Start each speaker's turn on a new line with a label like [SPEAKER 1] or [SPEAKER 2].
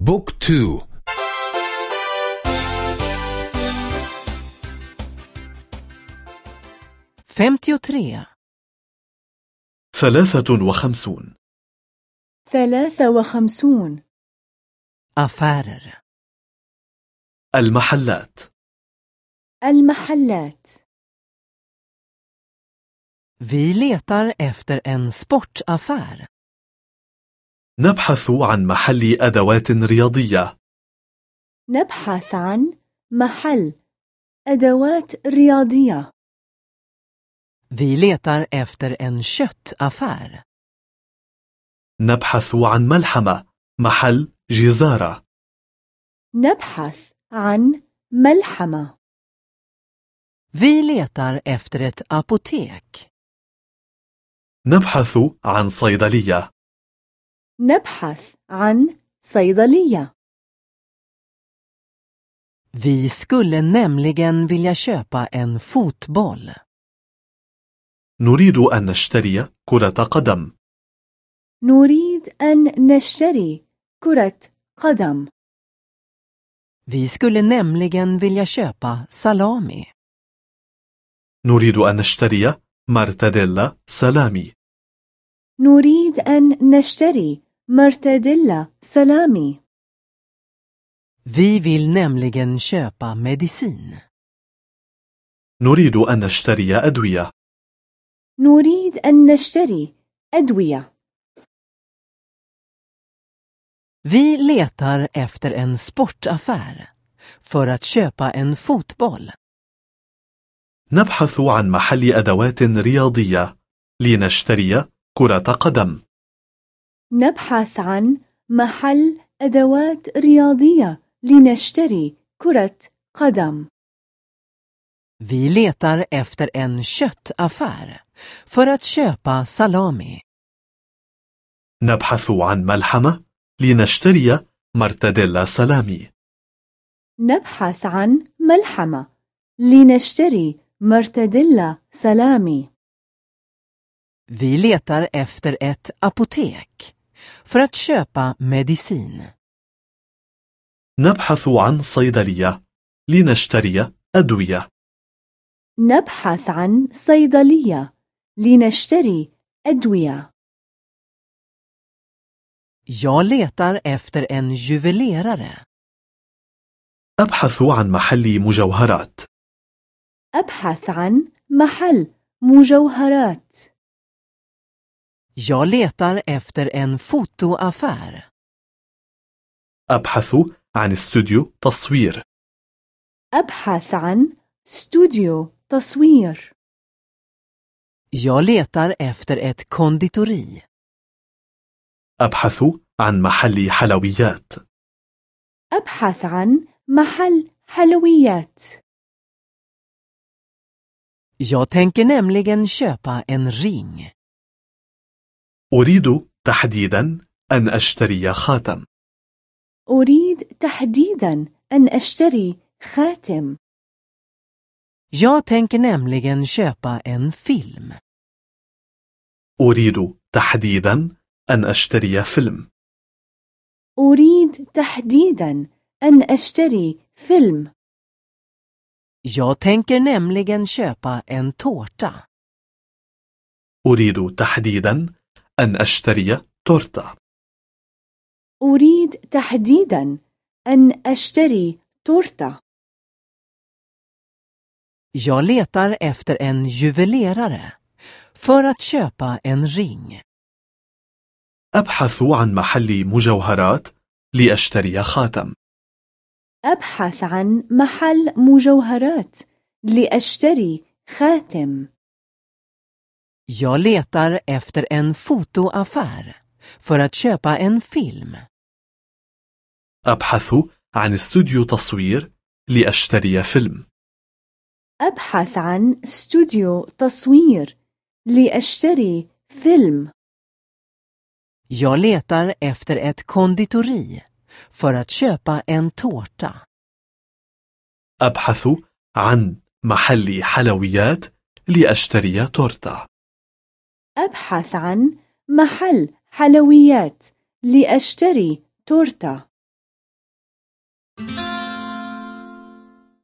[SPEAKER 1] بوك تو.
[SPEAKER 2] femtiotre,
[SPEAKER 3] ثلاثة وخمسون.
[SPEAKER 4] ثلاثة وخمسون.
[SPEAKER 2] affärer,
[SPEAKER 3] المحلات.
[SPEAKER 4] المحلات.
[SPEAKER 2] Vi letar efter en sportaffär.
[SPEAKER 3] نبحث عن محل أدوات رياضية.
[SPEAKER 4] نبحث عن محل أدوات رياضية.
[SPEAKER 2] Vi letar efter en köttaffär.
[SPEAKER 3] نبحث عن ملحمة محل جزارة.
[SPEAKER 4] نبحث عن ملحمة.
[SPEAKER 2] Vi letar efter ett apotek.
[SPEAKER 3] نبحث عن صيدلية.
[SPEAKER 4] نبحث عن صيدلية
[SPEAKER 2] Vi skulle nämligen vilja köpa en fotboll.
[SPEAKER 3] نريد أن نشتري كرة قدم
[SPEAKER 4] نريد أن نشتري كرة قدم
[SPEAKER 2] Vi skulle nämligen vilja köpa salami.
[SPEAKER 3] نريد أن نشتري مرتديلا سلامي
[SPEAKER 4] نريد أن نشتري مرتديلا سلامي
[SPEAKER 2] Vi vill nämligen köpa medicin.
[SPEAKER 3] نريد أن نشتري أدوية
[SPEAKER 4] نريد أن نشتري أدوية
[SPEAKER 2] Vi letar efter en sportaffär för att köpa en fotboll.
[SPEAKER 3] نبحث عن محل أدوات رياضية لنشتري كرة قدم
[SPEAKER 4] نبحث عن محل أدوات رياضية لنشتري كرة قدم.
[SPEAKER 2] Vi letar efter en köttaffär för att köpa salami.
[SPEAKER 3] نبحث عن ملحمة لنشتري مرتديلا سلامي.
[SPEAKER 4] نبحث عن ملحمة لنشتري مرتديلا سلامي.
[SPEAKER 2] Vi letar efter ett apotek. För att köpa medicin.
[SPEAKER 3] نبحث عن صيدلية لنشتري أدوية
[SPEAKER 4] نبحث عن صيدلية لنشتري أدوية
[SPEAKER 2] Jag letar efter en juvelerare.
[SPEAKER 3] أبحث عن محل مجوهرات
[SPEAKER 4] أبحث عن محل مجوهرات
[SPEAKER 2] Jag letar efter en fotoaffär.
[SPEAKER 3] أبحث عن استوديو تصوير
[SPEAKER 4] أبحث عن استوديو تصوير
[SPEAKER 2] Jag letar efter ett konditori.
[SPEAKER 3] أبحث عن محل حلويات
[SPEAKER 4] أبحث عن محل حلويات
[SPEAKER 2] Jag tänker nämligen köpa en ring.
[SPEAKER 3] أريد تحديدا أن أشتري خاتم
[SPEAKER 4] أريد تحديدا أن أشتري خاتم
[SPEAKER 2] Jag tänker nämligen köpa en film.
[SPEAKER 3] أريد تحديدا أن أشتري فيلم
[SPEAKER 4] أريد تحديدا أن أشتري فيلم
[SPEAKER 2] Jag tänker nämligen köpa en tårta.
[SPEAKER 3] أريد تحديدا أن أشتري تورتة.
[SPEAKER 4] أريد تحديدا أن أشتري تورتة.
[SPEAKER 2] Jag letar efter en juvelerare för att köpa en ring.
[SPEAKER 3] أبحث عن محل مجوهرات لأشتري خاتم.
[SPEAKER 4] أبحث عن محل مجوهرات لأشتري خاتم.
[SPEAKER 2] Jag letar efter en fotoaffär för att köpa en film.
[SPEAKER 3] أبحث عن استوديو تصوير لأشتري فيلم
[SPEAKER 4] أبحث عن استوديو تصوير لأشتري فيلم
[SPEAKER 2] Jag letar efter ett konditori för att köpa en tårta.
[SPEAKER 3] أبحث عن محل حلويات لأشتري تورتة
[SPEAKER 4] أبحث عن محل حلويات لأشتري تورتة.